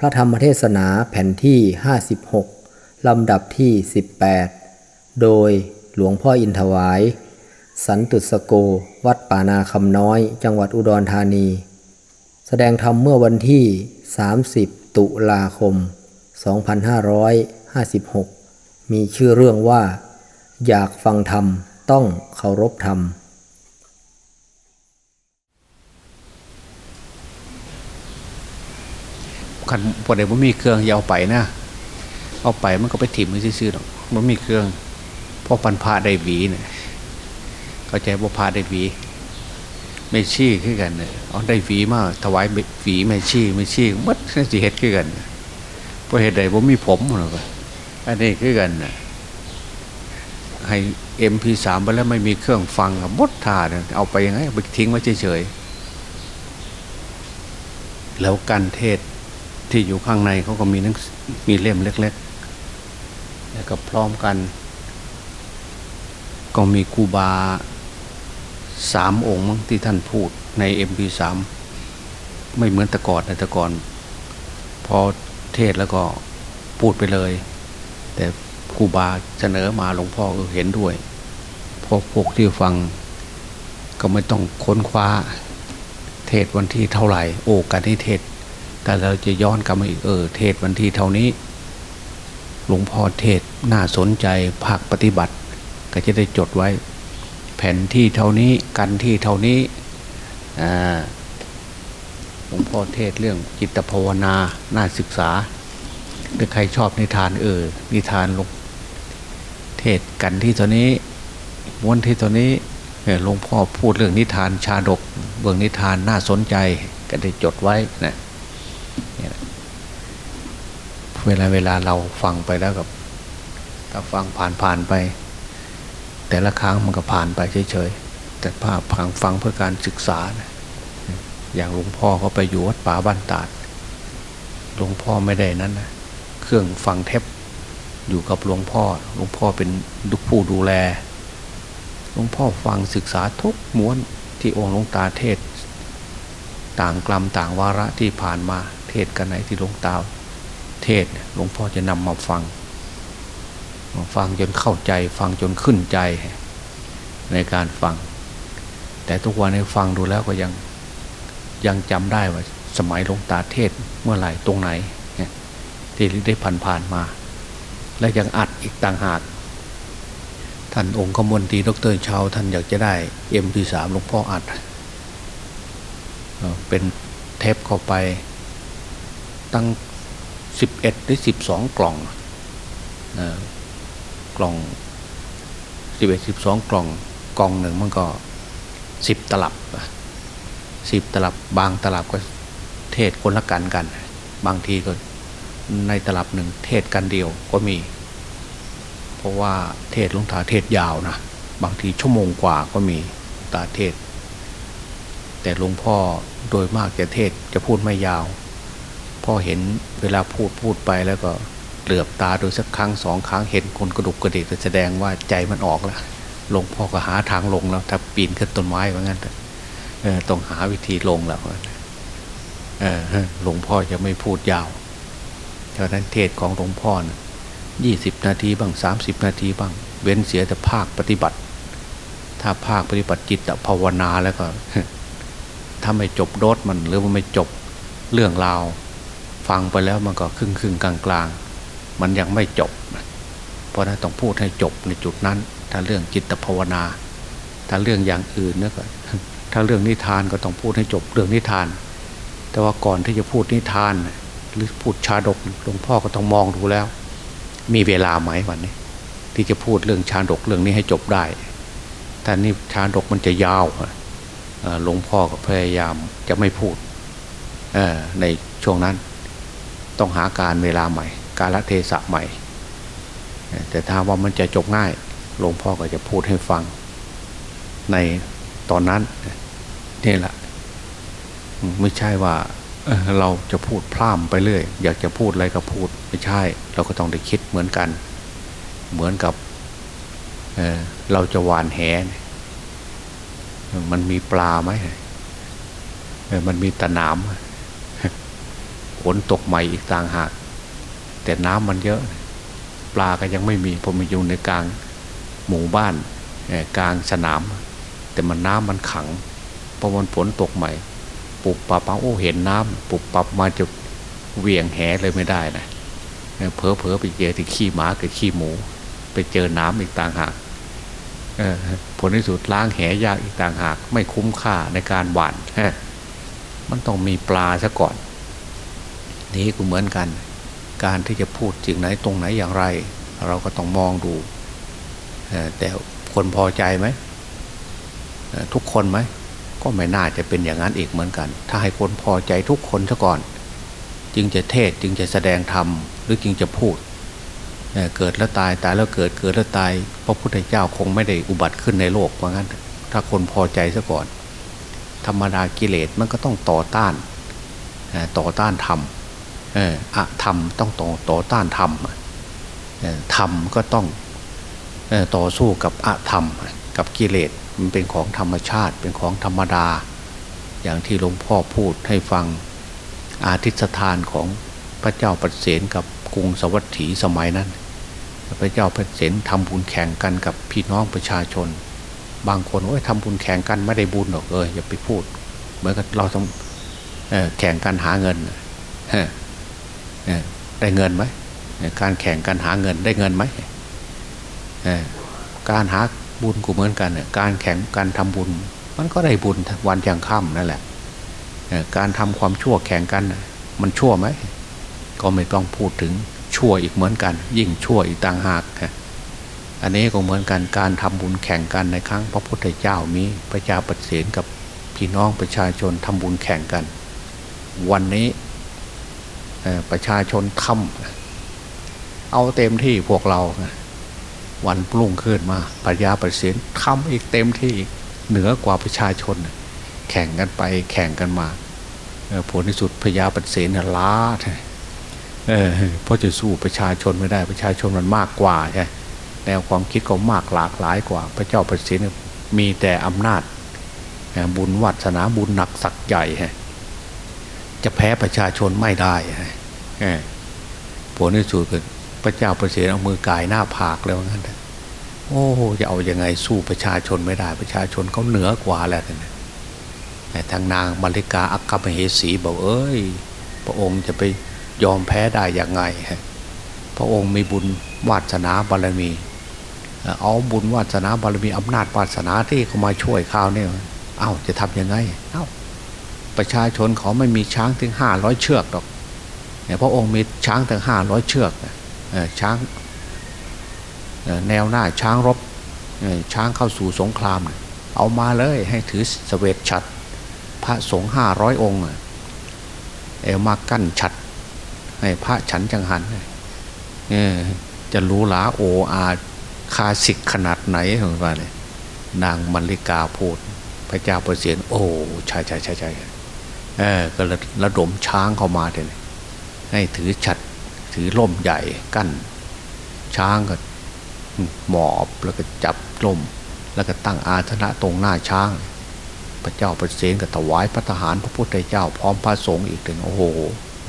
พระธรรมเทศนาแผ่นที่ 56 ลำดับที่ 18 โดยหลวงพ่ออินถวาย สันตุสโก วัดป่านาคำน้อย จังหวัดอุดรธานี แสดงธรรมเมื่อวันที่ 30 ตุลาคม 2556 มีชื่อเรื่องว่า อยากฟังธรรมต้องเคารพธรรม คันพอได้ว่ามีเครื่องยาเอาไปนะเอาไปมันก็ไปถิ่มไม่ซื่อๆหรอกมันมีเครื่องพอปันพาได้หวีเนี่ยเข้าใจว่าพาได้หวีไม่ชี้ขึ้นกันเนี่ยเอาได้หวีมากถวายหวีไม่ชี้ไม่ชี้มัดนั่นสิเฮ็ดขึ้นกันเพราะเหตุใดว่ามีผมหรอกอันนี้ขึ้นกันนะให้เอ็มพีสามไปแล้วไม่มีเครื่องฟังมดทาเนี่ยเอาไปยังไงไปทิ้งไว้เฉยๆแล้วกันเทศ ที่อยู่ข้างในเขาก็มีนังมีเล่มเล็ก ๆ แล้วก็พร้อมกัน ก็มีคูบาสามองค์มั้งที่ท่านพูดใน MP3 ไม่เหมือนแต่ก่อนนะแต่ก่อน พอเทศแล้วก็พูดไปเลย แต่ครูบาเสนอมาหลวงพ่อก็เห็นด้วยพวกพวกที่ฟังก็ไม่ต้องค้นคว้า เทศวันที่เท่าไหร่ โอกันที่เทศ แต่เราจะย้อนกลับมาอีกเออ เทศวันที่เท่านี้ หลวงพ่อเทศน่าสนใจภาคปฏิบัติ ก็จะได้จดไว้ แผ่นที่เท่านี้กันที่เท่านี้หลวงพ่อเทศเรื่องจิตภาวนาน่าศึกษาถ้าใครชอบนิทานเออนิทานหลวงเทศกันที่เท่านี้ม้วนที่เท่านี้หลวงพ่อพูดเรื่องนิทานชาดก เบื้องนิทานน่าสนใจก็ได้จดไว้นะ เวลาเวลาเราฟังไปแล้วกับ ถ้าฟังผ่านผ่านไป แต่ละครั้งมันก็ผ่านไปเฉยๆแต่ภาพพังฟังเพื่อการศึกษานะอย่างหลวงพ่อเขาไปอยู่วัดป่าบ้านตาดหลวงพ่อไม่ได้นั้นนะเครื่องฟังเทปอยู่กับหลวงพ่อหลวงพ่อเป็นดุผู้ดูแลหลวงพ่อฟังศึกษาทุกม้วนที่องค์หลวงตาเทศ ต่างกลัมต่างวาระที่ผ่านมา ศกันไหนที่หลวงตาเทศหลวงพ่อจะนำมาฟัง ฟังจนเข้าใจ ฟังจนขึ้นใจในการฟัง แต่ทุกวันนี้ฟังดูแล้วก็ยังยังจำได้ว่า สมัยหลวงตาเทศเมื่อไหร่ตรงไหนที่ได้ผ่านผ่านมา และยังอัดอีกต่างหากท่านองค์ขมนตรีดรชาวท่านอยากจะได้เอ็มพีสามหลวงพ่ออัดเป็นเทปเข้าไป ตั้งสิบเอ็ดหรือสิบสองกล่องกล่องสิบเอ็ดสิบสองกล่องกล่องหนึ่งมันก็สิบตลับสิบตลับบางตลับก็เทศคนละกันกัน บางทีก็ในตลับหนึ่งเทศกันเดียวก็มี เพราะว่าเทศลุงตาเทศยาวนะบางทีชั่วโมงกว่าก็มีตาเทศ แต่หลวงพ่อโดยมากจะเทศจะพูดไม่ยาว พ่อเห็นเวลาพูดพูดไปแล้วก็เหลือบตาดยสักครั้งสองครั้งเห็นคนกระดุกกระดิกแสดงว่าใจมันออกแล้วหลวงพ่อก็หาทางลงแล้ว ถ้าปีนขึ้นต้นไม้ว่างั้นต้องหาวิธีลงแล้วหลวงพ่อจะไม่พูดยาวฉะนั้นเทศของหลวงพ่อยี่สิบนาทีบ้างสามสิบนาทีบ้าง เว้นเสียแต่ภาคปฏิบัติ ถ้าภาคปฏิบัติจิตภาวนาแล้วก็ถ้าไม่จบโดดมันหรือว่าไม่จบเรื่องราว ฟังไปแล้วมันก็ครึ่งครึ่งกลางกลางมันยังไม่จบ เพราะนั้นต้องพูดให้จบในจุดนั้น ถ้าเรื่องจิตภาวนา ถ้าเรื่องอย่างอื่นนี่ยก็ถ้าเรื่องนิทานก็ต้องพูดให้จบเรื่องนิทาน แต่ว่าก่อนที่จะพูดนิทาน หรือพูดชาดกหลวงพ่อก็ต้องมองดูแล้ว มีเวลาไหมวันนี้ ที่จะพูดเรื่องชาดกเรื่องนี้ให้จบได้แต่นี่ชาดกมันจะยาวหลวงพ่อก็พยายามจะไม่พูดในช่วงนั้น ต้องหาการเวลาใหม่ การละเทศะใหม่ แต่ถ้าว่ามันจะจบง่ายหลวงพ่อก็จะพูดให้ฟัง ในตอนนั้นนี่แหละไม่ใช่ว่าเราจะพูดพร่ำไปเรื่อย อยากจะพูดอะไรก็พูดไม่ใช่ เราก็ต้องได้คิดเหมือนกัน เหมือนกับเเราจะหวานแหมันมีปลาไหมมันมีตะนาม นตกใหม่อีกต่างหาก แต่น้ำมันเยอะ ปลาก็ยังไม่มีผมอยู่ในกลางหมู่บ้านกลางสนาม แต่มันน้ำมันขังพอมันฝนตกใหม่ ปุบปับโอ้เห็นน้ำปุบปับมาจะเวียงแหเลยไม่ได้นะเพอเพอไปเจอที่ขี้หมากับขี้หมู ไปเจอน้ำอีกต่างหากผลที่สุดล้างแหยากอีกต่างหาก ไม่คุ้มค่าในการหวานมันต้องมีปลาซะก่อน นี้ก็เหมือนกัน การที่จะพูดจึงไหนตรงไหนอย่างไร เราก็ต้องมองดู แต่คนพอใจไหม ทุกคนไหม ก็ไม่น่าจะเป็นอย่างนั้นอีกเหมือนกัน ถ้าให้คนพอใจทุกคนซะก่อน จึงจะเทศจึงจะแสดงธรรมหรือจึงจะพูดเกิดแล้วตายตายแล้วเกิดเกิดแล้วตายพระพุทธเจ้าคงไม่ได้อุบัติขึ้นในโลกเพราะงั้น ถ้าคนพอใจซะก่อน ธรรมดากิเลสมันก็ต้องต่อต้านต่อต้านธรรม อะธรรมต้องต่อต่อต้านธรรมธรรมก็ต้องต่อสู้กับอะธรรม กับกิเลสมันเป็นของธรรมชาติเป็นของธรรมดา อย่างที่หลวงพ่อพูดให้ฟังอาทิตสถานของพระเจ้าปเสนกับกรุงสวัสดีสมัยนั้น พระเจ้าปเสนทำบุญแข่งกันกับพี่น้องประชาชน บางคนว่าทำบุญแข่งกันไม่ได้บุญหรอกเอออย่าไปพูด เหมือนกับเราทำแข่งกันหาเงิน ได้เงินไหมการแข่งกันหาเงินได้เงินไหมการหาบุญกูเหมือนกันการแข่งการทำบุญ มันก็ได้บุญวันยังค่ำนั่นแหละการทำความชั่วแข่งกัน มันชั่วไหมก็ไม่ต้องพูดถึงชั่วอีกเหมือนกัน ยิ่งชั่วอีกต่างหากอันนี้ก็เหมือนกันการทำบุญแข่งกันในครั้งพระพุทธเจ้ามีพระเจ้าปเสนกับพี่น้องประชาชนทำบุญแข่งกัน วันนี้ ประชาชนทำเอาเต็มที่พวกเรา วันปรุ่งขึ้นมาปัญญาประสิทธิ์ทำอีกเต็มที่เหนือกว่าประชาชน แข่งกันไปแข่งกันมาผลที่สุดพญาปเสนล้าเเพราะจะสู้ประชาชนไม่ได้ประชาชนมันมากกว่าใช่แนวความคิดก็มากหลากหลายกว่า พระเจ้าปเสนมีแต่อำนาจบุญวัฒนาบุญหนักสักใหญ่ จะแพ้ประชาชนไม่ได้ผลที่สุดก็พระเจ้าประเสริฐเอามือกายหน้าผากแล้วงั้นโอ้จะเอาอยัางไงสู้ประชาชนไม่ได้ ประชาชนเขาเหนือกว่าแล้วแต่ทางนางมาริกาอักขมเหสีบอกเอ้ย พระองค์จะไปยอมแพ้ได้อย่างไงพระองค์มีบุญวาสนาบารมี เอาบุญวาสนาบารมีอำนาจวาสนาที่เขามาช่วยข้าวเนี่ยเอ้าจะทํำยังไง เอ้า ประชาชนเขาไม่มีช้างถึงห้าร้อยเชือกหรอกเนี่ยพระองค์มีช้างถึงห้าร้อยเชือกช้างแนวหน้าช้างรบช้างเข้าสู่สงคราม เอามาเลยให้ถือสเวตฉัดพระสงฆ์ห้าร้อยองค์เอวมากั้นฉัดให้พระฉันจังหันจะรู้หลาโออาคาสิกขนาดไหนถึงว่าเลยนางมัลลิกาพูด พระเจ้าประเสียนโอ้ใช่ใช่ใช่ใช่ ก็ระดมช้างเข้ามาเลยให้ถือฉัดถือล่มใหญ่กั้น ช้างก็หมอบแล้วก็จับล่ม แล้วก็ตั้งอาสนะตรงหน้าช้าง พระเจ้าประเสนก็ถวายพระทหารพระพุทธเจ้าพร้อมพระสงฆ์อีกถึงโอ้โห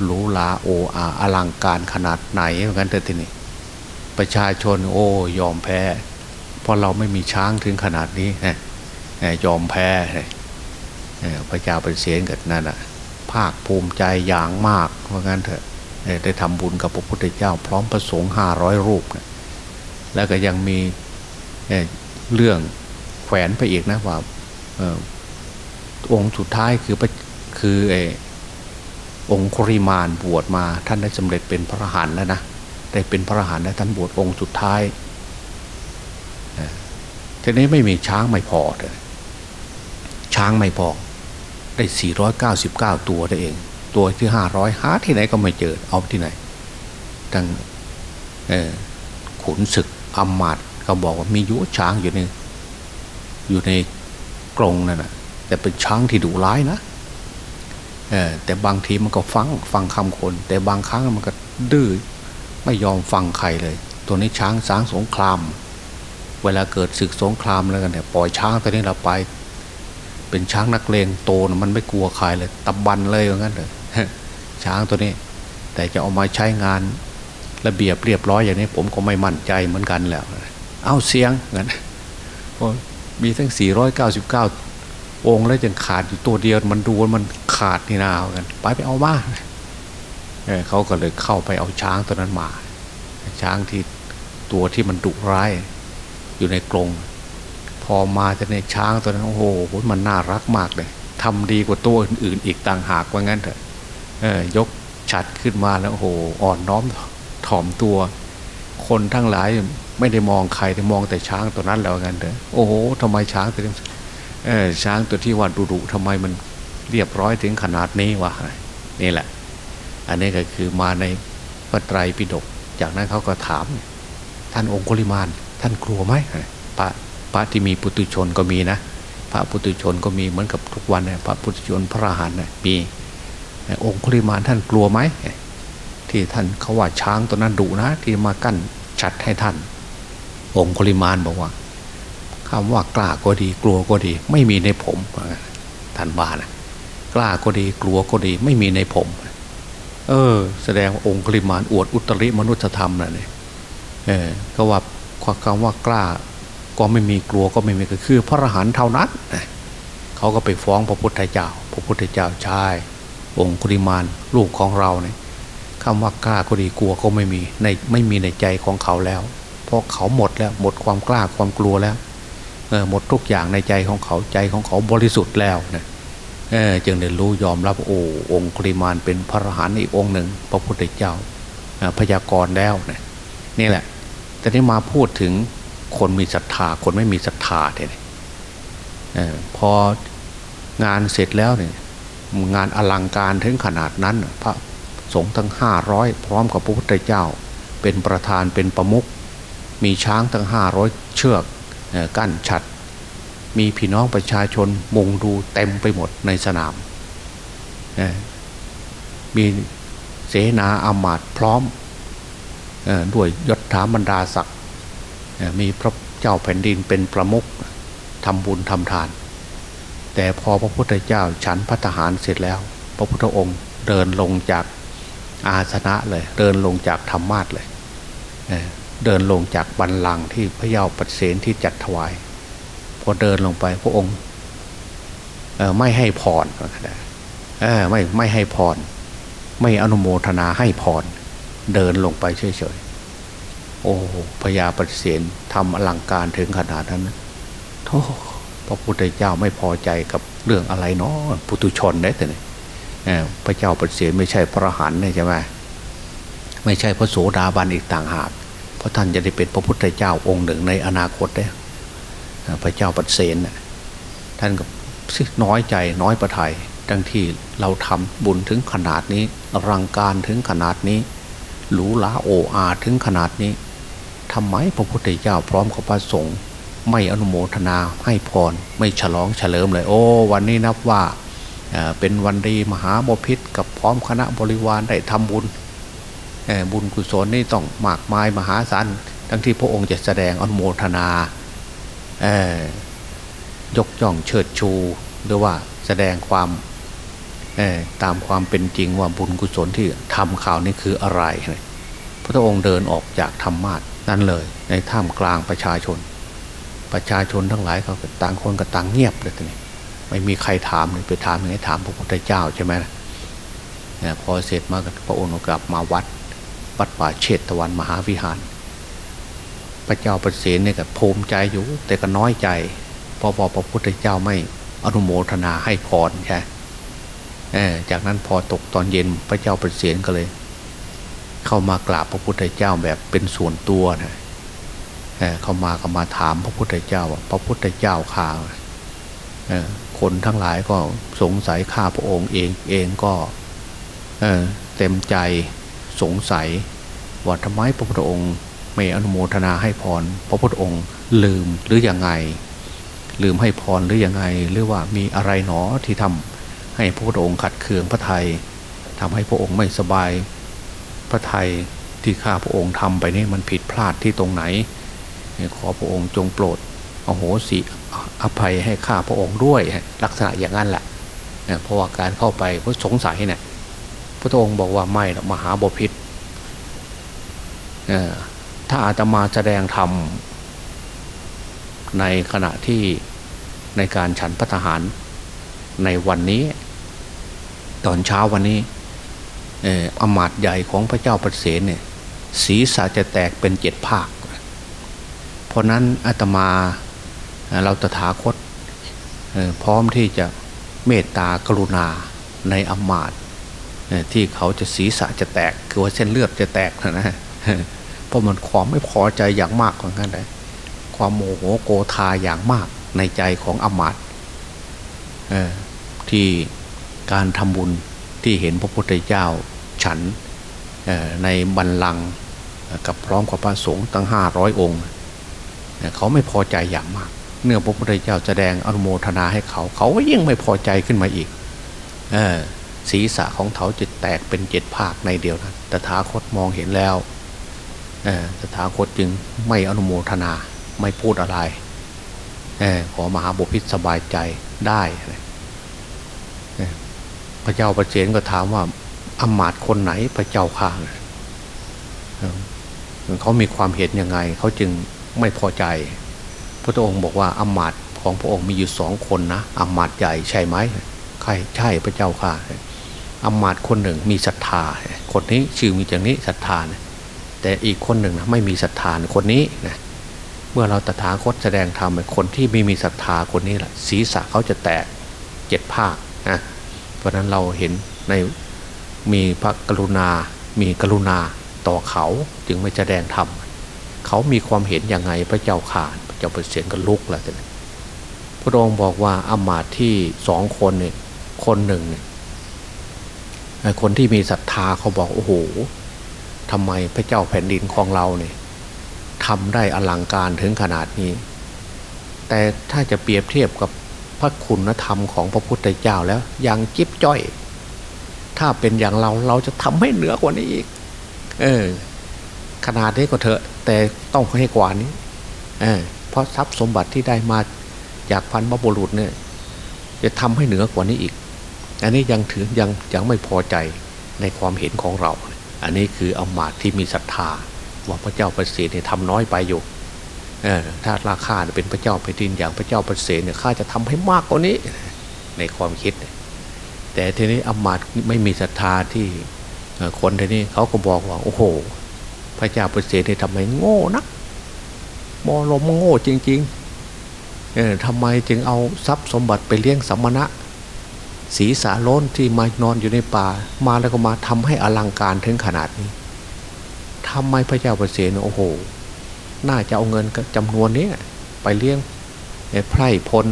รู้ลาโออาอลังการขนาดไหนเหมือนกันเถอะทีนี้ประชาชนโอ้ยอมแพ้ เพราะเราไม่มีช้างถึงขนาดนี้นะยอมแพ้ พระเจ้าเประเสียนกับนั่นอะภาคภูมิใจอย่างมากเพราะงั้นเถอะได้ทำบุญกับพระพุทธเจ้า พร้อมประสงค์ห้าร้อยรูปนะแล้วก็ยังมีเรื่องแขวนไปอีกนะว่าองค์สุดท้ายคือคือไอองค์คริมานบวชมา ท่านได้สำเร็จเป็นพระหันแล้วนะได้เป็นพระหันแล้วท่านบวชองค์สุดท้ายทีนี้ไม่มีช้างไม่พอเลยช้างไม่พอ ได้ 499 ตัวได้เอง ตัวที่ห้าร้อยหาที่ไหนก็ไม่เจอเอาที่ไหนทั้งขุนศึกอมมาดเขาบอกว่ามียุช้างอยู่ในอยู่ในกรงนั่นแหะแต่เป็นช้างที่ดุร้ายนะแต่บางทีมันก็ฟังฟังคำคน แต่บางครั้งมันก็ดื้อไม่ยอมฟังใครเลย ตัวนี้ช้างสางสงคราม เวลาเกิดศึกสงครามแล้วกันเนี่ยปล่อยช้างตัวนี้เราไป เป็นช้างนักเลงโตนะมันไม่กลัวใครเลยตะบันเลยอย่างนั้นเลยช้างตัวนี้ แต่จะเอามาใช้งานระเบียบเรียบร้อยอย่างนี้ ผมก็ไม่มั่นใจเหมือนกันแล้ว เอาเสียงงั้นมีทั้ง 499 องค์แล้วยังขาดอยู่ตัวเดียวมันดูมันขาดนี่นาเอากันไปไปเอามาเเขาก็เลยเข้าไปเอาช้างตัวนั้นมา ช้างที่ตัวที่มันดุร้าย อยู่ในกรง อมาจะในช้างตัวนั้นโอ้โหมันน่ารักมากเลยทำดีกว่าตัวอื่นๆ อีกต่างหากว่างั้นเถอะยกฉัดขึ้นมาแล้วโอ้โหอ่อนน้อมถ่อมตัว คนทั้งหลายไม่ได้มองใครแต่มองแต่ช้างตัวนั้นแล้วงั้นเถอะโอ้โหทำไมช้างตัวนี้ช้างตัวที่ว่าดุดุทำไมมันเรียบร้อยถึงขนาดนี้วะนี่แหละ อันนี้ก็คือมาในพระไตรปิฎกจากนั้นเขาก็ถาม ท่านองคุลิมาน ท่านกลัวไหมพระ พระที่มีปุตุชนก็มีนะ พระปุตุชนก็มีเหมือนกับทุกวันเนี่ยพระปุตุชนพระอรหันต์มีองคุลิมานท่านกลัวไหมที่ท่านเขาว่าช้างตัวนั้นดุนะ ที่มากั้นชัดให้ท่าน องคุลิมานบอกว่าคำว่ากล้าก็ดีกลัวก็ดี ไม่มีในผมท่านว่านะกล้าก็ดีกลัวก็ดี ไม่มีในผม เออ แสดงว่าองคุลิมานอวดอุตริมนุษยธรรมนะเนี่ยเออก็ว่าคำว่ากล้า ก็ไม่มีกลัวก็ไม่มีก็คือ พระอรหันต์เท่านั้นเขาก็ไปฟ้องพระพุทธเจ้า พระพุทธเจ้าชาย องคุริมานลูกของเราเนี่ยคำว่ากล้าก็ดีกลัวก็ไม่มีในไม่มีในใจของเขาแล้ว เพราะเขาหมดแล้วหมดความกล้าความกลัวแล้วเออหมดทุกอย่างในใจของเขาใจของเขาบริสุทธิ์แล้วนะเออจึงได้รู้ยอมรับโอ้องคุริมานเป็นพระอรหันต์อีกองหนึ่ง พระพุทธเจ้าพยากรณ์แล้วนะนี่แหละแต่ที่มาพูดถึง คนมีศรัทธา คนไม่มีศรัทธาเนี่ยพองานเสร็จแล้วเนี่ยงานอลังการถึงขนาดนั้น พระสงฆ์ทั้งห้าร้อยพร้อมกับพระพุทธเจ้า เป็นประธานเป็นประมุขมีช้างทั้งห้าร้อยเชือกกั้นฉัด มีพี่น้องประชาชนมุงดูเต็มไปหมดในสนามมีเสนาอามาตพร้อมด้วยยศถาบรรดาศักดิ์ มีพระเจ้าแผ่นดินเป็นประมุขทำบุญทำทาน แต่พอพระพุทธเจ้าฉันพัฒหารเสร็จแล้ว พระพุทธองค์เดินลงจากอาสนะเลย เดินลงจากธรรมาทเลยเดินลงจากบันลังที่พระเยาปเสนที่จัดถวาย พอเดินลงไปพระองค์ไม่ให้พรไม่ไม่ให้พร ไม่อนุโมทนาให้พร เดินลงไปเฉย โอ้พญาปเสนทำอลังการถึงขนาดนั้นโธ่พระพุทธเจ้าไม่พอใจกับเรื่องอะไรเนาะปุตุชนได้แต่เนี่ยพระเจ้าปเสนไม่ใช่พระหันเนี่ยใช่ไหมไม่ใช่พระโสดาบันอีกต่างหากเพราะท่านจะได้เป็นพระพุทธเจ้าองค์หนึ่งในอนาคตได้พระเจ้าปเสนท่านก็น้อยใจน้อยประทัยทั้งที่เราทำบุญถึงขนาดนี้รังการถึงขนาดนี้หรูหราโออาถึงขนาดนี้ ทำไมพระพุทธเจ้าพร้อมกับพระสงฆ์ไม่อนุโมทนาให้พรไม่ฉลองเฉลิมเลย โอ้วันนี้นับว่าเป็นวันดีมหาโมพิษกับพร้อมคณะบริวารได้ทำบุญบุญกุศลนี่ต้องมากมายมหาศาลทั้งที่พระองค์จะแสดงอนุโมทนายกย่องเชิดชูหรือว่าแสดงความตามความเป็นจริงว่าบุญกุศลที่ทำข่าวนี้คืออะไร พระองค์เดินออกจากธรรมาท นั่นเลย ในท่ามกลางประชาชน ประชาชนทั้งหลายเขาต่างคนก็ต่างเงียบเลยทีนี้ไม่มีใครถามเลยไปถามยังไงถามพระพุทธเจ้าใช่ไหมนะพอเสร็จมาพระองค์กลับมาวัดวัดป่าเชตตะวันมหาวิหาร พระเจ้าประเสนเนี่ยก็ภูมิใจอยู่ แต่ก็น้อยใจพราะพระพุทธเจ้าไม่อนุโมทนาให้พรใช่จากนั้นพอตกตอนเย็นพระเจ้าประเสนก็เลย เข้ามากราบพระพุทธเจ้าแบบเป็นส่วนตัวนะเข้ามาก็มาถามพระพุทธเจ้าว่าพระพุทธเจ้าข่าคนทั้งหลายก็สงสัยข้าพระองค์เองเองก็เต็มใจสงสัยว่าทำไมพระพุทธองค์ไม่อนุโมทนาให้พร พระพุทธองค์ลืมหรืออยังไง ลืมให้พรหรืออยังไง หรือว่ามีอะไรหนอที่ทำให้พระพุทธองค์ขัดเคืองพระไทยทำให้พระองค์ไม่สบาย พระไทยที่ข้าพระองค์ทำไปนี่มันผิดพลาดที่ตรงไหน ขอพระองค์จงโปรดอโหสิอภัยให้ข้าพระองค์ด้วย ลักษณะอย่างนั้นแหละเพราะว่าการเข้าไปเพราะสงสัยเนี่ยพระพระองค์บอกว่าไม่หรอกมหาบพิษถ้าอาตมาแสดงธรรมในขณะที่ในการฉันพัฒหารในวันนี้ ตอนเช้าวันนี้ อมาตย์ใหญ่ของพระเจ้าประเสนเนี่ยศีรษะจะแตกเป็นเจ็ดภาค เพราะนั้นอาตมาเราตถาคตพร้อมที่จะเมตตากรุณาในอมาตย์ที่เขาจะศีรษะจะแตกคือว่าเส้นเลือดจะแตกนะเพราะมันความไม่พอใจอย่างมากของกันเลยความโมโหโกธาอย่างมากในใจของอมาตย์ที่การทำบุญ ที่เห็นพระพุทธเจ้าฉันในบันลังกับพร้อมกับพระสงฆ์ตั้งห้าร้อยองค์เขาไม่พอใจอย่างมาก เนื่องพระพุทธเจ้าแสดงอนุโมทนาให้เขา เขาก็ยิ่งไม่พอใจขึ้นมาอีกศีรษะของเขาจะแตกเป็นเจ็ดภาคในเดียวนั้นตถาคตมองเห็นแล้วตถาคตจึงไม่อนุโมทนาไม่พูดอะไรขอมหาบุพิตสบายใจได้ ระเจ้าประเจนก็ถามว่าอมาตคนไหนพระเจ้าข่าเขามีความเห็นยังไง เขาจึงไม่พอใจ พระองค์บอกว่าอมาตของพระองค์มีอยู่สองคนนะอมาตใหญ่ใช่ไหมใครใช่พระเจ้าข่าอมาตคนหนึ่งมีศรัทธา คนนี้ชื่อมีอย่างนี้ศรัทธาแต่อีกคนหนึ่งนะไม่มีศรัทธาคนนี้นะเมื่อเราตถาคตแสดงธรรมคนที่ไม่มีศรัทธาคนนี้แหละศีรษะเขาจะแตกเจ็ดภาคนะ เพราะนั้นเราเห็นในมีพระกรุณา มีกรุณาต่อเขาจึงไม่แสดงธรรมเขามีความเห็นอยังไงพระเจ้าข่าพระเจ้าเปรตก็ลุกแล้วแต่พระองค์บอกว่าอามาตที่สองคนเนี่ยคนหนึ่งเนี่ยคนที่มีศรัทธาเขาบอกโอ้โหทำไมพระเจ้าแผ่นดินของเราเนี่ยทำได้อลังการถึงขนาดนี้ แต่ถ้าจะเปรียบเทียบกับ พระคุณธรรมของพระพุทธเจ้าแล้วยังจิ๊บจ้อย ถ้าเป็นอย่างเราเราจะทำให้เหนือกว่านี้อีก เออ ขนาดนี้ก็เถอะ แต่ต้องให้กว่านี้ เออ เพราะทรัพย์สมบัติที่ได้มาจากพันบบุรุษเนี่ย จะทำให้เหนือกว่านี้อีก อันนี้ยังถือยังยังไม่พอใจในความเห็นของเรา อันนี้คืออมาตที่มีศรัทธาว่าพระเจ้าประเสริฐเนี่ยทำน้อยไปอยู่ ถ้าราคาเป็นพระเจ้าแผ่นดินอย่างพระเจ้าประเสริฐเนี่ยข้าจะทำให้มากกว่านี้ในความคิด แต่ทีนี้อมาตไม่มีศรัทธาที่คนทีนี้เขาก็บอกว่าโอ้โห พระเจ้าประเสริฐนี่ยทำไมโง่นักมอลมโง่จริงๆเออทำไมจึงเอาทรัพย์สมบัติไปเลี้ยงสัมมณะศีสาล้นที่มานอนอยู่ในป่า มาแล้วก็มาทำให้อลังการถึงขนาดนี้ทำไมพระเจ้าประเสริฐโอ้โห น่าจะเอาเงินจำนวนนี้ไปเลี้ยงไพร่พล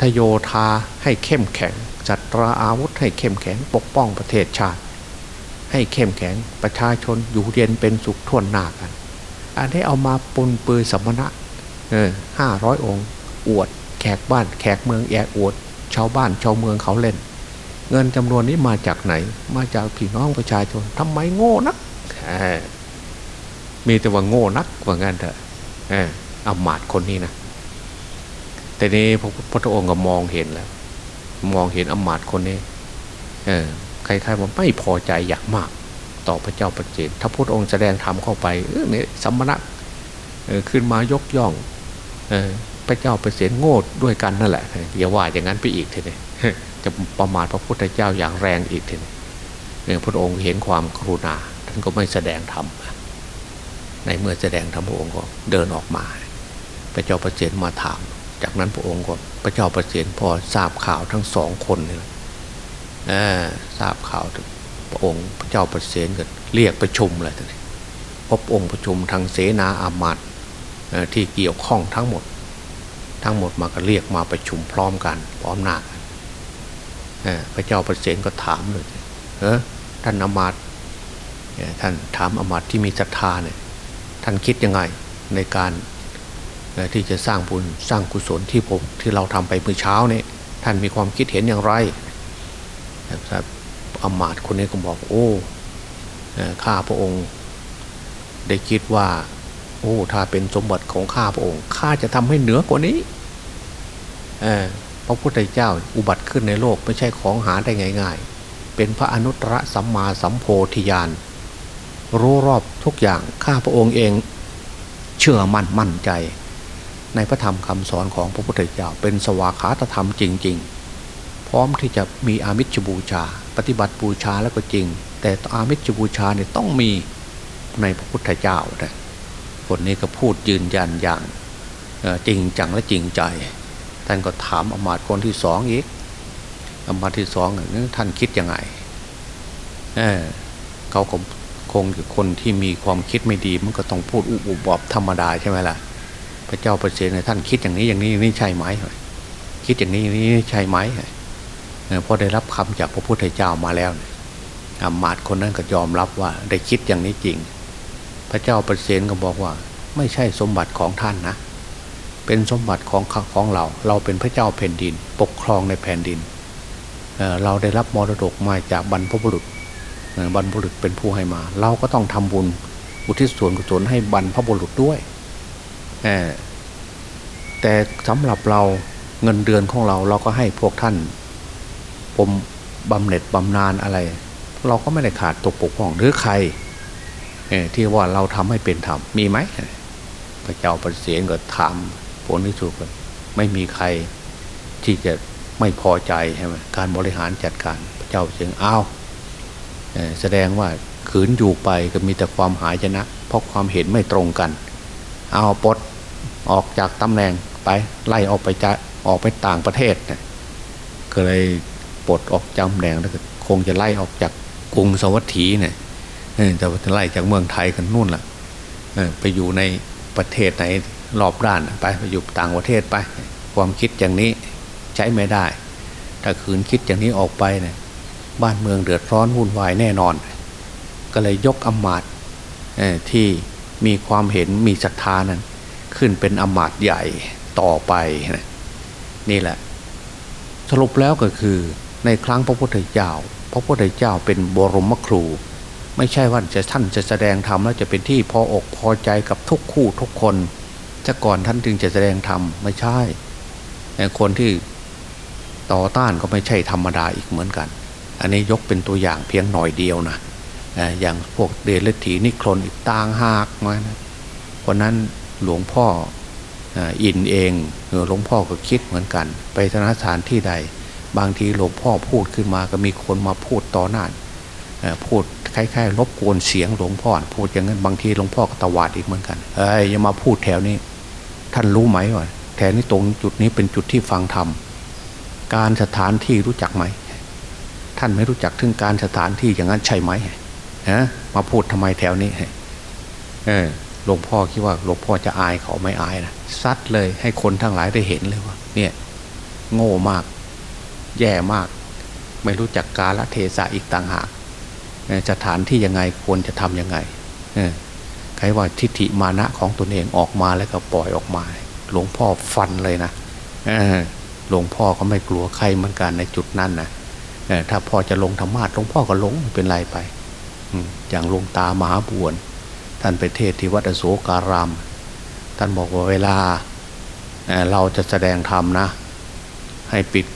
ทโยธาให้เข้มแข็ง จัดราอาวุธให้เข้มแข็งปกป้องประเทศชาติ ให้เข้มแข็งประชาชนอยู่เรียนเป็นสุขท่วนหน้ากัน อันนี้เอามาปนปืนสมณะเออห้าร้อยองค์ อวด แขกบ้านแขกเมืองแอกอวด ชาวบ้านชาวเมืองเขาเล่น เงินจำนวนนี้มาจากไหน มาจากพี่น้องประชาชนทำไมโง่นัก มีแต่ว่าโง่นักว่างั้นเถอะเอามาดคนนี้นะแต่นี้พระพุทธองค์ก็มองเห็นแล้ว มองเห็นอมาตคนนี้เออใครๆว่าไม่พอใจอยากมาก ต่อพระเจ้าปเจนถ้าพุทธองค์แสดงธรรมเข้าไปเนี่ยสัมมณะขึ้นมายกย่องอพระเจ้าปเสริฐโง่ด้วยกันนั่นแหละอย่าว่าอย่างนั้นไปอีกทีนี้จะประมาทพระพุทธเจ้าอย่างแรงอีกทีนี้พระองค์เห็นความกรุณาท่านก็ไม่แสดงธรรม ในเมื่อแสดงธรรมพระองค์ก็เดินออกมา พระเจ้าประเสริฐมาถาม จากนั้นพระองค์ก็พระเจ้าประเสริฐพอทราบข่าวทั้งสองคนเนี่ยทราบข่าวพระองค์พระเจ้าประเสริฐก็เรียกประชุมเลยทีนี้พบองค์ประชุมทางเสนาอามาตที่เกี่ยวข้องทั้งหมด ทั้งหมดมาก็เรียกมาประชุมพร้อมกันพร้อมหน้ากันพระเจ้าประเสริฐก็ถามเลยเออท่านอามาตท่านถามอามาตที่มีศรัทธาเนี่ย ท่านคิดยังไงในการที่จะสร้างบุญสร้างกุศลที่ผมที่เราทำไปเมื่อเช้านี่ท่านมีความคิดเห็นอย่างไรครับอมาตคนนี้ก็บอกโอ้ข้าพระองค์ ได้คิดว่า โอ้ถ้าเป็นสมบัติของข้าพระองค์ข้าจะทำให้เหนือกว่านี้พระพุทธเจ้าอุบัติขึ้นในโลกไม่ใช่ของหาได้ง่าย ๆ เป็นพระอนุตตรสัมมาสัมโพธิญาณ รู้รอบทุกอย่างข้าพระองค์เอง เชื่อมั่นมั่นใจ ในพระธรรมคำสอนของพระพุทธเจ้าเป็นสวากขาตธรรมจริง ๆ พร้อมที่จะมีอามิชบูชา ปฏิบัติบูชาแล้วก็จริง แต่อามิชบูชาเนี่ยต้องมีในพระพุทธเจ้านะคนนี้ก็พูดยืนยันอย่างจริงจังและจริงใจ ท่านก็ถามอมาตย์คนที่สองอีกอมาตย์ที่สองท่านคิดยังไงเเขาก็ งคนที่มีความคิดไม่ดีมันก็ต้องพูดอุบอบธรรมดาใช่ไหมล่ะ พระเจ้าประเสริฐท่านคิดอย่างนี้อย่างนี้นี่ใช่ไหมคิดอย่างนี้อย่างนี้ใช่ไหมพอได้รับคำจากพระพุทธเจ้ามาแล้วอามาตย์คนนั้นก็ยอมรับว่า ได้คิดอย่างนี้จริง พระเจ้าประเสริฐก็บอกว่า ไม่ใช่สมบัติของท่านนะ เป็นสมบัติของของเรา เราเป็นพระเจ้าแผ่นดิน ปกครองในแผ่นดินเเราได้รับมรดกมาจากบรรพบุรุษ บรรพบุรุษเป็นผู้ให้มา เราก็ต้องทำบุญอุทิศส่วนกุศลให้บรรพบุรุษด้วยแต่สำหรับเราเงินเดือนของเราเราก็ให้พวกท่านปมบำเหน็จบำนาญอะไร เราก็ไม่ได้ขาดตกปกป้องหรือใครที่ว่าเราทำให้เป็นธรรมมีไหมพระเจ้าปเสียนก็ถามผลที่สุดไม่มีใครที่จะไม่พอใจใช่ไหมการบริหารจัดการพระเจ้าเสียงอ้าว แสดงว่าขืนอยู่ไปก็มีแต่ความหายชนะ เพราะความเห็นไม่ตรงกัน เอาปลดออกจากตำแหน่งไปไล่ออกไปจะออกไปต่างประเทศเนี่ยก็เลยปลดออกจากตำแหน่งแล้วก็คงจะไล่ออกจากกรุงสวัสดีเนี่ยแต่ว่าจะไล่จากเมืองไทยกันนู่นล่ะไปอยู่ในประเทศไหนรอบด้านไปไปอยู่ต่างประเทศไป ความคิดอย่างนี้ใช้ไม่ได้ ถ้าขืนคิดอย่างนี้ออกไปเนี่ย บ้านเมืองเดือดร้อนวุ่นวายแน่นอน ก็เลยยกอมาตย์ที่มีความเห็นมีศรัทธานั้น ขึ้นเป็นอมาตย์ใหญ่ต่อไปนี่แหละ สรุปแล้วก็คือในครั้งพระพุทธเจ้า พระพุทธเจ้าเป็นบรมครู ไม่ใช่ว่าจะท่านจะแสดงธรรมแล้วจะเป็นที่พออกพอใจกับทุกคู่ทุกคนจะก่อนท่านจึงจะแสดงธรรมไม่ใช่คนที่ต่อต้านก็ไม่ใช่ธรรมดาอีกเหมือนกัน อันนี้ยกเป็นตัวอย่างเพียงหน่อยเดียวนะอย่างพวกเดลถีนิครนอีกต่างหากมานะเพราะนั้นหลวงพ่ออินเองหลวงพ่อก็คิดเหมือนกัน ไปสถานที่ใด บางทีหลวงพ่อพูดขึ้นมาก็มีคนมาพูดต่อหน้าพูดคล้ายๆรบกวนเสียงหลวงพ่อพูดอย่างนั้นบางทีหลวงพ่อก็ตวาดอีกเหมือนกันเอ้ยอย่ามาพูดแถวนี้ ท่านรู้ไหมว่าแถวนี้ตรงจุดนี้เป็นจุดที่ฟังธรรมการสถานที่รู้จักไหม ท่านไม่รู้จักถึงการสถานที่อย่างนั้นใช่ไหมฮะมาพูดทำไมแถวนี้เออหลวงพ่อคิดว่าหลวงพ่อจะอายเขาไม่อายนะซัดเลยให้คนทั้งหลายได้เห็นเลยว่า เนี่ย โง่มาก แย่มาก ไม่รู้จักกาลเทศะอีกต่างหากสถานที่ยังไงควรจะทํำยังไงใครว่าทิฏฐิมานะของตนเองออกมาแล้วก็ปล่อยออกมา หลวงพ่อฟันเลยนะหลวงพ่อก็ไม่กลัวใครเหมือนกันในจุดนั้นนะ ถ้าพ่อจะลงธรรมะหลวงพ่อก็ลงเป็นไรไปอย่างลงตามหาบวน ท่านไปเทศที่วัดโศการาม ท่านบอกว่าเวลาเราจะแสดงธรรมนะ ให้ปิด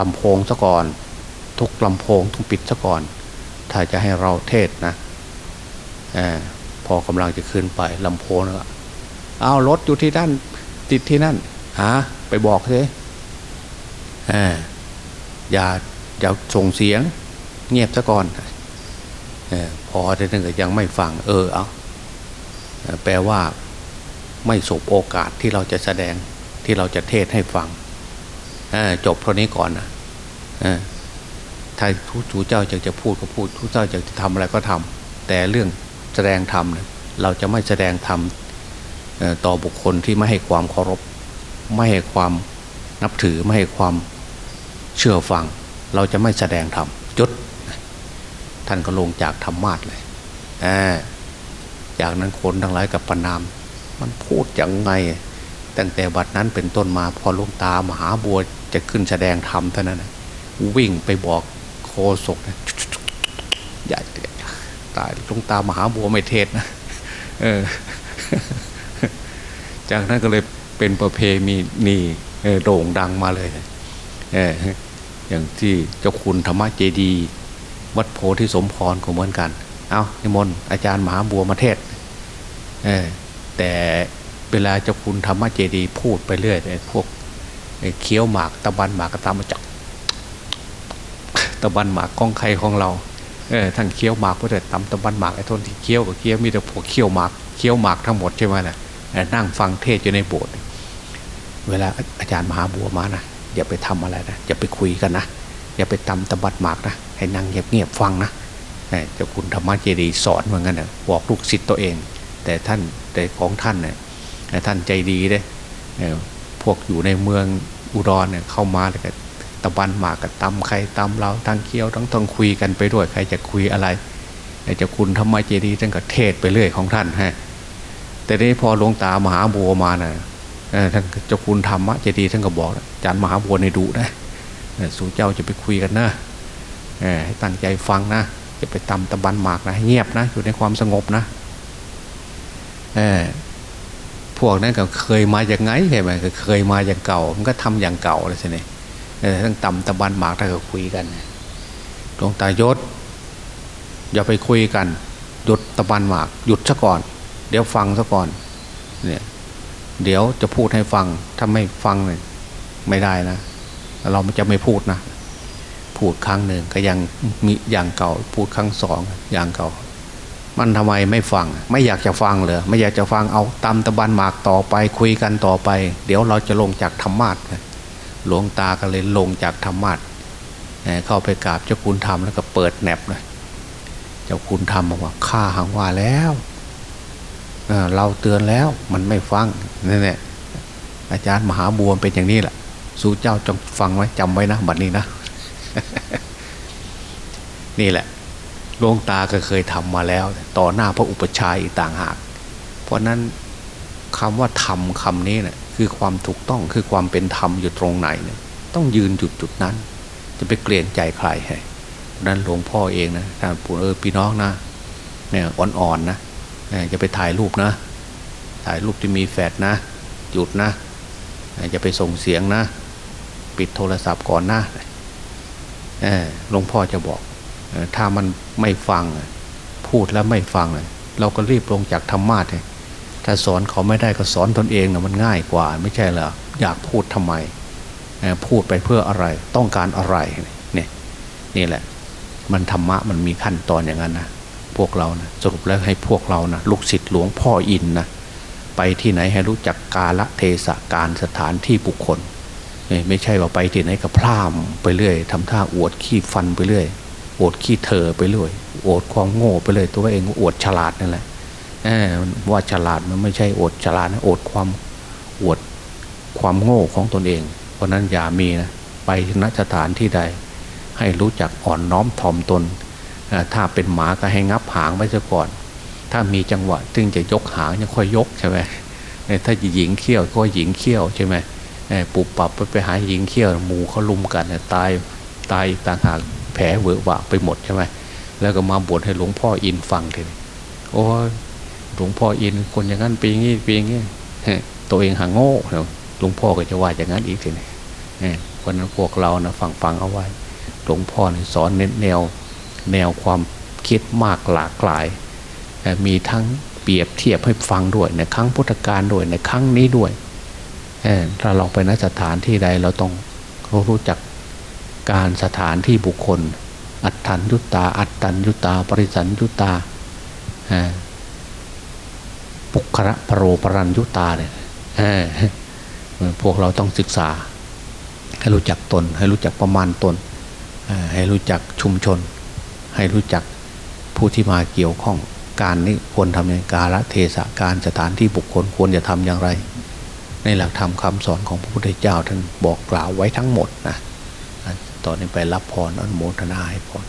ลำโพงซะก่อน ทุกลำโพงต้องปิดซะก่อน ถ้าจะให้เราเทศนะอพอกำลังจะขึ้นไปลำโพงแล้วเอารถอยู่ที่นั่นติดที่นั่นหาไปบอกเลย อย่าอย่าส่งเสียง เงียบซะก่อนอพอได้นึงก็ยังไม่ฟัง เออเอาแปลว่าไม่สบโอกาสที่เราจะแสดงที่เราจะเทศให้ฟังจบเท่านี้ก่อนนะถ้าทุกเจ้าจะจะพูดก็พูดทุกเจ้าอยากจะทำอะไรก็ทำแต่เรื่องแสดงธรรมเราจะไม่แสดงธรรมต่อบุคคลที่ไม่ให้ความเคารพ ไม่ให้ความนับถือไม่ให้ความ เชื่อฟัง เราจะไม่แสดงธรรมจุด ท่านก็ลงจากธรรมาทเลยจากนั้นคนทั้งหลายกับปนาม มันพูดอย่างไง ตั้งแต่บัดนั้นเป็นต้นมาพอลงตามหาบัวจะขึ้นแสดงธรรมเท่านั้นวิ่งไปบอกโคศกอย่าตายลงตามหาบัวไม่เทศนะเออ จากนั้นก็เลยเป็นประเพณีนี่โด่งดังมาเลยเออ อย่างที่เจ้าคุณธรรมเจดี วัดโพธิสมพรก็เหมือนกัน เอานิมนต์อาจารย์มหาบัวมาเทศแต่เวลาเจ้าคุณธรรมเจดีพูดไปเรื่อยพวกเคี้ยวหมากตะบันหมากกระตามมาจักตะบันหมากกองไข่ของเราเออทั้งเคี้ยวหมากก็แต่ตำตะบันหมากไอ้ทนที่เคี้ยวกับเคี้ยวมีแต่พวกเคี้ยวหมากเคี้ยวหมากทั้งหมดใช่ไหมล่ะนั่งฟังเทศอยู่ในโบสถ์เวลาอาจารย์มหาบัวมานะ อย่าไปทำอะไรนะอย่าไปคุยกันนะอย่าไปตำตะบันหมากนะให้นั่งเงียบๆฟังนะเจ้าคุณธรรมเจดีสอนเหมือนกันนะบอกลูกศิษย์ตัวเอง แต่ท่านแต่ของท่านเนี่ยท่านใจดีเลยพวกอยู่ในเมืองอุดรเนี่ยเข้ามาแล้วก็ตะบันหมากกับตำใครตำเราทั้งเคี้ยวทั้งต้องคุยกันไปด้วยใครจะคุยอะไรเจะคุณทำไมเจดีท่านก็เทศไปเรื่อยของท่านฮะแต่นี้พอหลวงตามหาบัวมานะ่ะ ท่านเจ้าคุณธรรมะเจดีท่านก็บอกอาจารย์มหาบัวในดุนะสู่เจ้าจะไปคุยกันนะให้ตั้งใจฟังนะจะไปตำตะบันหมากนะเงียบนะอยู่ในความสงบนะพวกนั้นก็เคยมาอย่างไงใช่ไหมก็เคยมาอย่างเก่า มันก็ทำอย่างเก่าเลยใช่ไหมทั้งตำตะบันหมากถ้าก็คุยกันหลวงตายศ อย่าไปคุยกันหยุดตะบันหมากหยุดซะก่อน เดี๋ยวฟังซะก่อนเนี่ย เดี๋ยวจะพูดให้ฟัง ถ้าไม่ฟังเนี่ยไม่ได้นะ เราจะไม่พูดนะ พูดครั้งหนึ่งก็ยังมีอย่างเก่า พูดครั้งสองอย่างเก่า มันทำไมไม่ฟัง ไม่อยากจะฟังเลยไม่อยากจะฟังเอาตำตะบันหมากต่อไป คุยกันต่อไป เดี๋ยวเราจะลงจากธรรมาทหลวงตาก็เลยลงจากธรรมาทเข้าไปกราบเจ้าคุณธรรมแล้วก็เปิดแหนบเลยเจ้าคุณธรรมบอกว่าข้าหังว่าแล้ว เราเตือนแล้วมันไม่ฟังนี่แหละอาจารย์มหาบัวเป็นอย่างนี้แหละสู้เจ้าจงฟังไว้จำไว้นะบัดนี้นะ นี่แหละหลวงตาก็เคยทำมาแล้ว ต่อหน้าพระอุปชัยอีกต่างหาก เพราะนั้นคำว่าธรรมคำนี้เนะี่ยคือความถูกต้องคือความเป็นธรรมอยู่ตรงไหนเนี่ยต้องยืนจุดจุดนั้น จะไปเกลียนใจใครให้นั้นหลวงพ่อเองนะท่านปู่เออพี่น้องนะเนี่ยอ่อนๆนะ จะไปถ่ายรูปนะ ถ่ายรูปที่มีแฟดนะ หยุดนะจะไปส่งเสียงนะ ปิดโทรศัพท์ก่อนนะหลวงพ่อจะบอกถ้ามันไม่ฟัง พูดแล้วไม่ฟัง เราก็รีบลงจากธรรมะเลยถ้าสอนเขาไม่ได้ก็สอนตนเองนะมันง่ายกว่า ไม่ใช่เหรออยากพูดทำไมพูดไปเพื่ออะไรต้องการอะไรเนี่ยนี่แหละ มันธรรมะมันมีขั้นตอนอย่างนั้นนะ พวกเรานะสรุปแล้วให้พวกเรานะลูกศิษย์หลวงพ่ออินนะไปที่ไหนให้รู้จักกาละเทศะการสถานที่บุคคล ไม่ใช่ว่าไปที่ไหนก็พร่ำไปเรื่อยทำท่าอวดขี้ฟันไปเรื่อยอวดขี้เธอไปเรื่อยอวดความโง่ไปเลยตัวเองอวดฉลาดนั่นแหละว่าฉลาดมันไม่ใช่อดฉลาดนะอดความอวดความโง่ของตนเอง เพราะนั้นอย่ามีนะไปนสถานที่ใด ให้รู้จักอ่อนน้อมถ่อมตน ถ้าเป็นหมาก็ให้งับหางไว้ซะก่อน ถ้ามีจังหวะจึงจะยกหางยังค่อยยกใช่ไหมถ้าหญิงเขี้ยวก็หญิงเขี้ยวใช่ไหมปุบปับไปไปหาหญิงเขี้ยวหมูเขาลุมกันตายตายต่างหากแผลเวอะวะไปหมดใช่ไหมแล้วก็มาบวชให้หลวงพ่ออินฟังทีนี้โอ้หลวงพ่ออินคนอย่างนั้นปีงี้ปีงี้ตัวเองหางโง่หลวงพ่อก็จะว่าอย่างนั้นอีกทีนี้เพราะนั้นพวกเรานะฟังฟังเอาไว้ หลวงพ่อสอนเน้นแนว แนวความคิดมากหลากหลาย มีทั้งเปรียบเทียบให้ฟังด้วยในครั้งพุทธกาลด้วยในครั้งนี้ด้วยถ้าเราไปนสถานที่ใดเราต้องรู้จักการสถานที่บุคคล อัตถันยุตตา อัตตันยุตตา ปริสันยุตตาปุคระปรโรปรัญยุตาเนี่ยพวกเราต้องศึกษา ให้รู้จักตน ให้รู้จักประมาณตน ให้รู้จักชุมชน ให้รู้จักผู้ที่มาเกี่ยวข้องการนี้ควรทำอย่างกาลเทศะการสถานที่บุคคลควรจะทำอย่างไร ในหลักธรรมคาสอนของพระพุทธเจ้าท่านบอกกล่าวไว้ทั้งหมดนะตอนนี้ไปรับพรอนุโมทนาให้พร